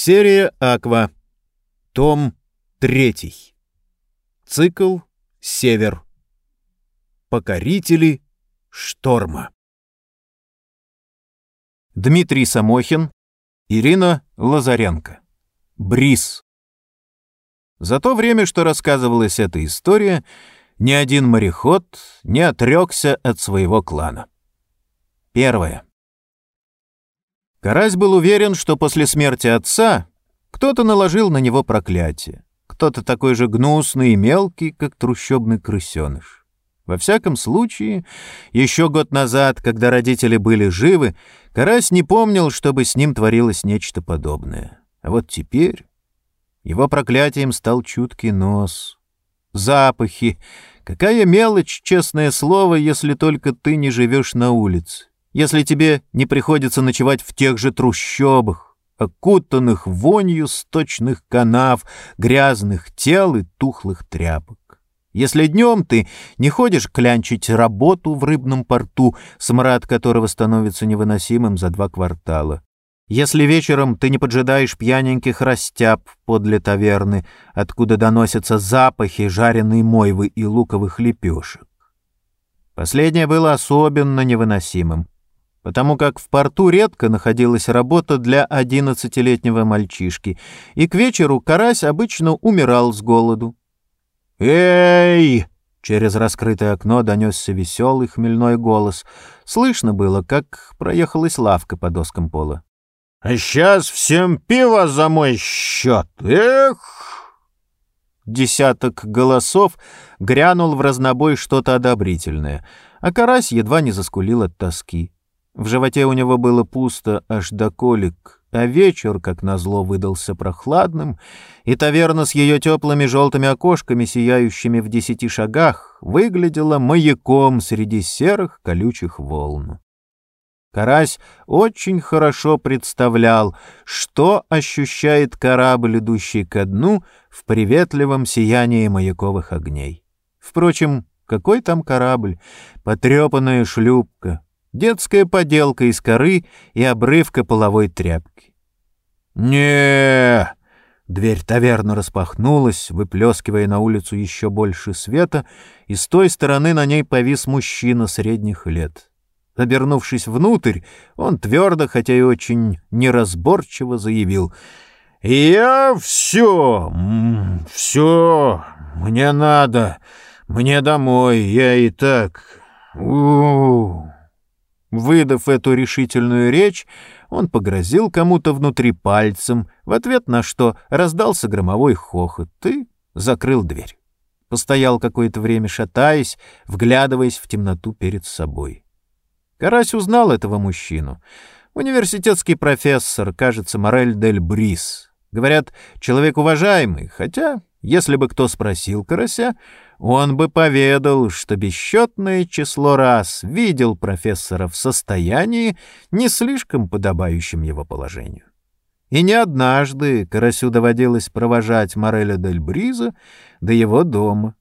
Серия «Аква». Том 3. Цикл «Север». Покорители шторма. Дмитрий Самохин, Ирина Лазаренко. Бриз. За то время, что рассказывалась эта история, ни один мореход не отрекся от своего клана. Первое. Карась был уверен, что после смерти отца кто-то наложил на него проклятие, кто-то такой же гнусный и мелкий, как трущобный крысеныш. Во всяком случае, еще год назад, когда родители были живы, Карась не помнил, чтобы с ним творилось нечто подобное. А вот теперь его проклятием стал чуткий нос. Запахи. Какая мелочь, честное слово, если только ты не живешь на улице если тебе не приходится ночевать в тех же трущобах, окутанных вонью сточных канав, грязных тел и тухлых тряпок. Если днем ты не ходишь клянчить работу в рыбном порту, смрад которого становится невыносимым за два квартала. Если вечером ты не поджидаешь пьяненьких растяб подле таверны, откуда доносятся запахи жареной мойвы и луковых лепешек. Последнее было особенно невыносимым потому как в порту редко находилась работа для одиннадцатилетнего мальчишки, и к вечеру карась обычно умирал с голоду. «Эй!» — через раскрытое окно донесся веселый хмельной голос. Слышно было, как проехалась лавка по доскам пола. «А сейчас всем пиво за мой счет! Эх!» Десяток голосов грянул в разнобой что-то одобрительное, а карась едва не заскулил от тоски. В животе у него было пусто аж до колик, а вечер, как назло, выдался прохладным, и таверна с ее теплыми желтыми окошками, сияющими в десяти шагах, выглядела маяком среди серых колючих волн. Карась очень хорошо представлял, что ощущает корабль, идущий ко дну в приветливом сиянии маяковых огней. Впрочем, какой там корабль? Потрепанная шлюпка, детская поделка из коры и обрывка половой тряпки. не Дверь таверны распахнулась, выплескивая на улицу еще больше света, и с той стороны на ней повис мужчина средних лет. Обернувшись внутрь, он твердо, хотя и очень неразборчиво заявил «Я все, все, мне надо, мне домой, я и так...» У -у -у. Выдав эту решительную речь, он погрозил кому-то внутри пальцем, в ответ на что раздался громовой хохот и закрыл дверь. Постоял какое-то время, шатаясь, вглядываясь в темноту перед собой. Карась узнал этого мужчину. Университетский профессор, кажется, Морель дель Брис. Говорят, человек уважаемый, хотя, если бы кто спросил Карася, он бы поведал, что бесчетное число раз видел профессора в состоянии, не слишком подобающем его положению. И не однажды Карасю доводилось провожать Мореля дель Бриза до его дома.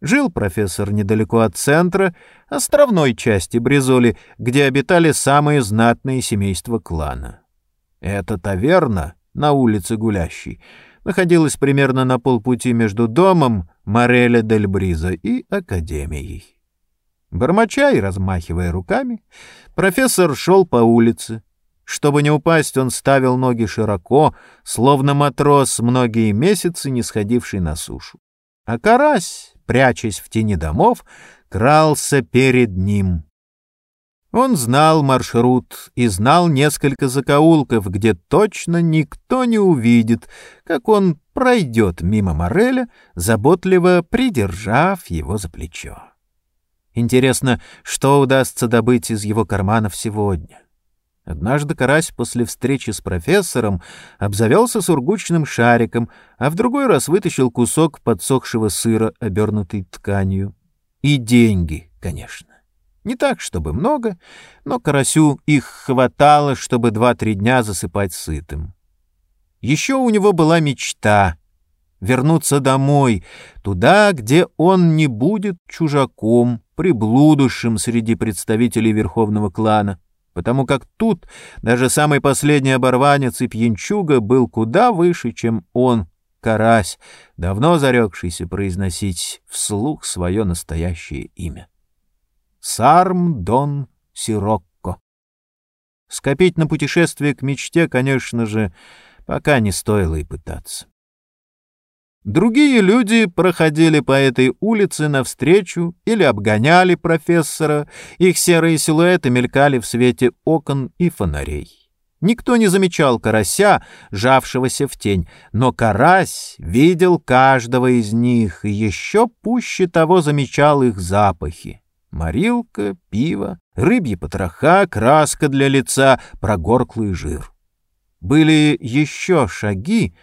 Жил профессор недалеко от центра, островной части Бризоли, где обитали самые знатные семейства клана. Эта таверна на улице Гулящей находилась примерно на полпути между домом Мореля дель Бриза и Академией. Бормоча и размахивая руками, профессор шел по улице. Чтобы не упасть, он ставил ноги широко, словно матрос, многие месяцы не сходивший на сушу. А карась, прячась в тени домов, крался перед ним — он знал маршрут и знал несколько закоулков, где точно никто не увидит, как он пройдет мимо Мореля, заботливо придержав его за плечо. Интересно, что удастся добыть из его карманов сегодня? Однажды Карась после встречи с профессором обзавелся сургучным шариком, а в другой раз вытащил кусок подсохшего сыра, обернутый тканью. И деньги, конечно. Не так, чтобы много, но карасю их хватало, чтобы два-три дня засыпать сытым. Еще у него была мечта — вернуться домой, туда, где он не будет чужаком, приблудушем среди представителей верховного клана, потому как тут даже самый последний оборванец и пьянчуга был куда выше, чем он, карась, давно зарекшийся произносить вслух свое настоящее имя. Сарм Дон Сирокко. Скопить на путешествие к мечте, конечно же, пока не стоило и пытаться. Другие люди проходили по этой улице навстречу или обгоняли профессора, их серые силуэты мелькали в свете окон и фонарей. Никто не замечал карася, жавшегося в тень, но карась видел каждого из них и еще пуще того замечал их запахи. Морилка, пиво, рыбьи потроха, краска для лица, прогорклый жир. Были еще шаги,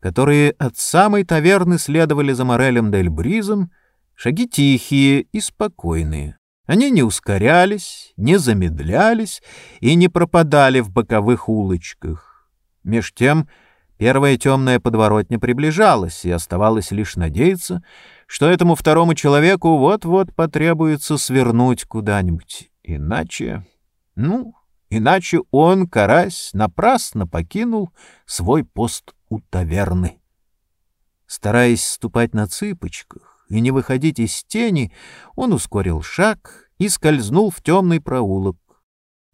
которые от самой таверны следовали за Морелем Дель Бризом, шаги тихие и спокойные. Они не ускорялись, не замедлялись и не пропадали в боковых улочках. Меж тем первая темная подворотня приближалась, и оставалось лишь надеяться, что этому второму человеку вот-вот потребуется свернуть куда-нибудь. Иначе... Ну, иначе он, карась, напрасно покинул свой пост у таверны. Стараясь ступать на цыпочках и не выходить из тени, он ускорил шаг и скользнул в темный проулок.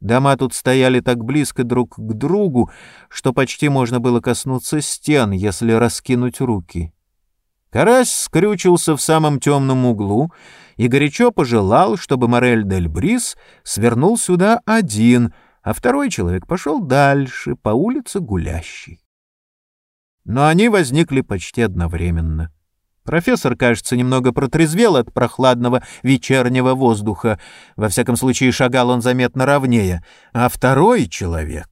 Дома тут стояли так близко друг к другу, что почти можно было коснуться стен, если раскинуть руки. Карась скрючился в самом темном углу и горячо пожелал, чтобы Морель дель Брис свернул сюда один, а второй человек пошел дальше, по улице гулящий. Но они возникли почти одновременно. Профессор, кажется, немного протрезвел от прохладного вечернего воздуха. Во всяком случае, шагал он заметно ровнее. А второй человек...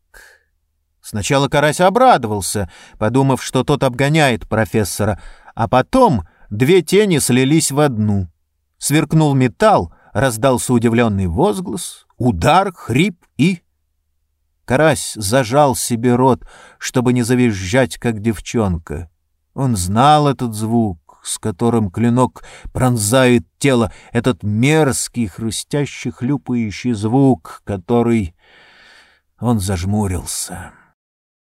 Сначала Карась обрадовался, подумав, что тот обгоняет профессора, а потом две тени слились в одну. Сверкнул металл, раздался удивленный возглас, удар, хрип и Карась зажал себе рот, чтобы не завизжать, как девчонка. Он знал этот звук, с которым клинок пронзает тело, этот мерзкий, хрустящий, хлюпающий звук, который... Он зажмурился.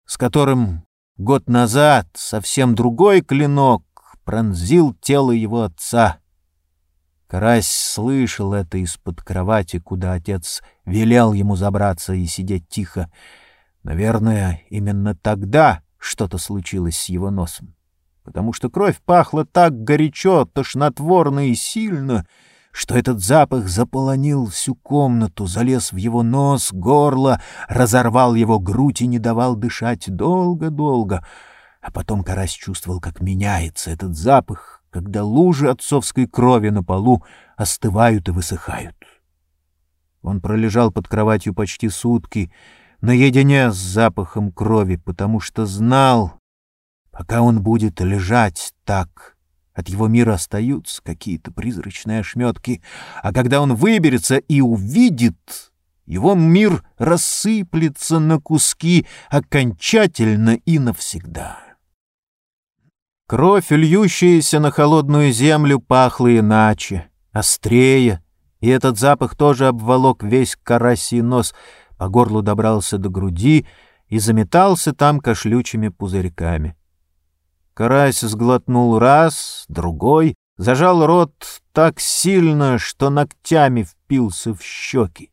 С которым год назад совсем другой клинок пронзил тело его отца — Карась слышал это из-под кровати, куда отец велел ему забраться и сидеть тихо. Наверное, именно тогда что-то случилось с его носом, потому что кровь пахла так горячо, тошнотворно и сильно, что этот запах заполонил всю комнату, залез в его нос, горло, разорвал его грудь и не давал дышать долго-долго. А потом Карась чувствовал, как меняется этот запах, когда лужи отцовской крови на полу остывают и высыхают. Он пролежал под кроватью почти сутки, наедине с запахом крови, потому что знал, пока он будет лежать так, от его мира остаются какие-то призрачные ошметки, а когда он выберется и увидит, его мир рассыплется на куски окончательно и навсегда. Кровь, льющаяся на холодную землю, пахла иначе, острее, и этот запах тоже обволок весь карасий нос, по горлу добрался до груди и заметался там кошлючими пузырьками. Карась сглотнул раз, другой, зажал рот так сильно, что ногтями впился в щеки.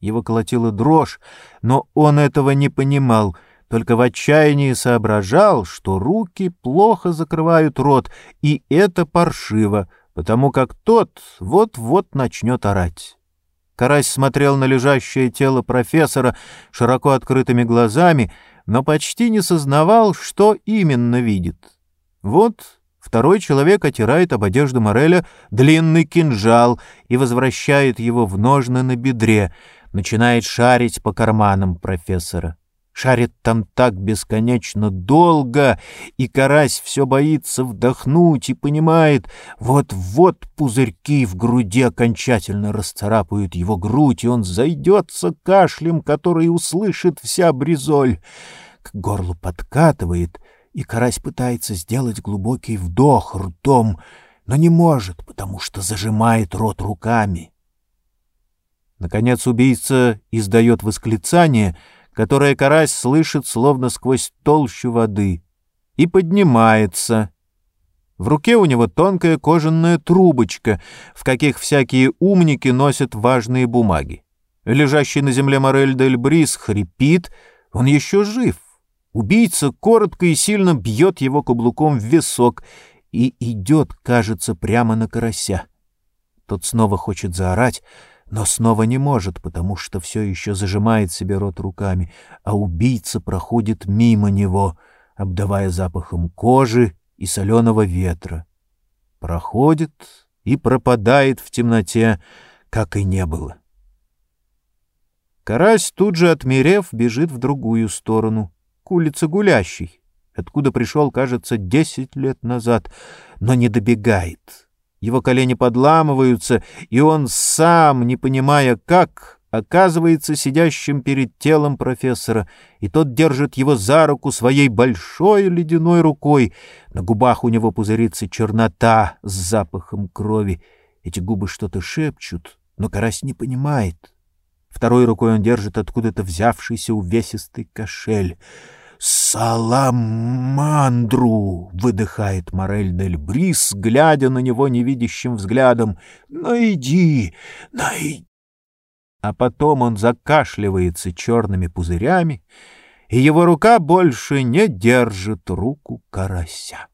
Его колотила дрожь, но он этого не понимал — только в отчаянии соображал, что руки плохо закрывают рот, и это паршиво, потому как тот вот-вот начнет орать. Карась смотрел на лежащее тело профессора широко открытыми глазами, но почти не сознавал, что именно видит. Вот второй человек отирает об одежду Мореля длинный кинжал и возвращает его в ножны на бедре, начинает шарить по карманам профессора шарит там так бесконечно долго, и карась все боится вдохнуть и понимает, вот-вот пузырьки в груди окончательно расцарапают его грудь, и он зайдется кашлем, который услышит вся бризоль. К горлу подкатывает, и карась пытается сделать глубокий вдох ртом, но не может, потому что зажимает рот руками. Наконец убийца издает восклицание, которое карась слышит словно сквозь толщу воды, и поднимается. В руке у него тонкая кожаная трубочка, в каких всякие умники носят важные бумаги. Лежащий на земле Морель дель Брис хрипит, он еще жив. Убийца коротко и сильно бьет его каблуком в висок и идет, кажется, прямо на карася. Тот снова хочет заорать, но снова не может, потому что все еще зажимает себе рот руками, а убийца проходит мимо него, обдавая запахом кожи и соленого ветра. Проходит и пропадает в темноте, как и не было. Карась, тут же отмерев, бежит в другую сторону, к улице Гулящей, откуда пришел, кажется, десять лет назад, но не добегает, его колени подламываются, и он сам, не понимая как, оказывается сидящим перед телом профессора, и тот держит его за руку своей большой ледяной рукой. На губах у него пузырится чернота с запахом крови. Эти губы что-то шепчут, но карась не понимает. Второй рукой он держит откуда-то взявшийся увесистый кошель — «Саламандру!» — выдыхает Морель дель Брис, глядя на него невидящим взглядом. «Найди! Найди!» А потом он закашливается черными пузырями, и его рука больше не держит руку карася.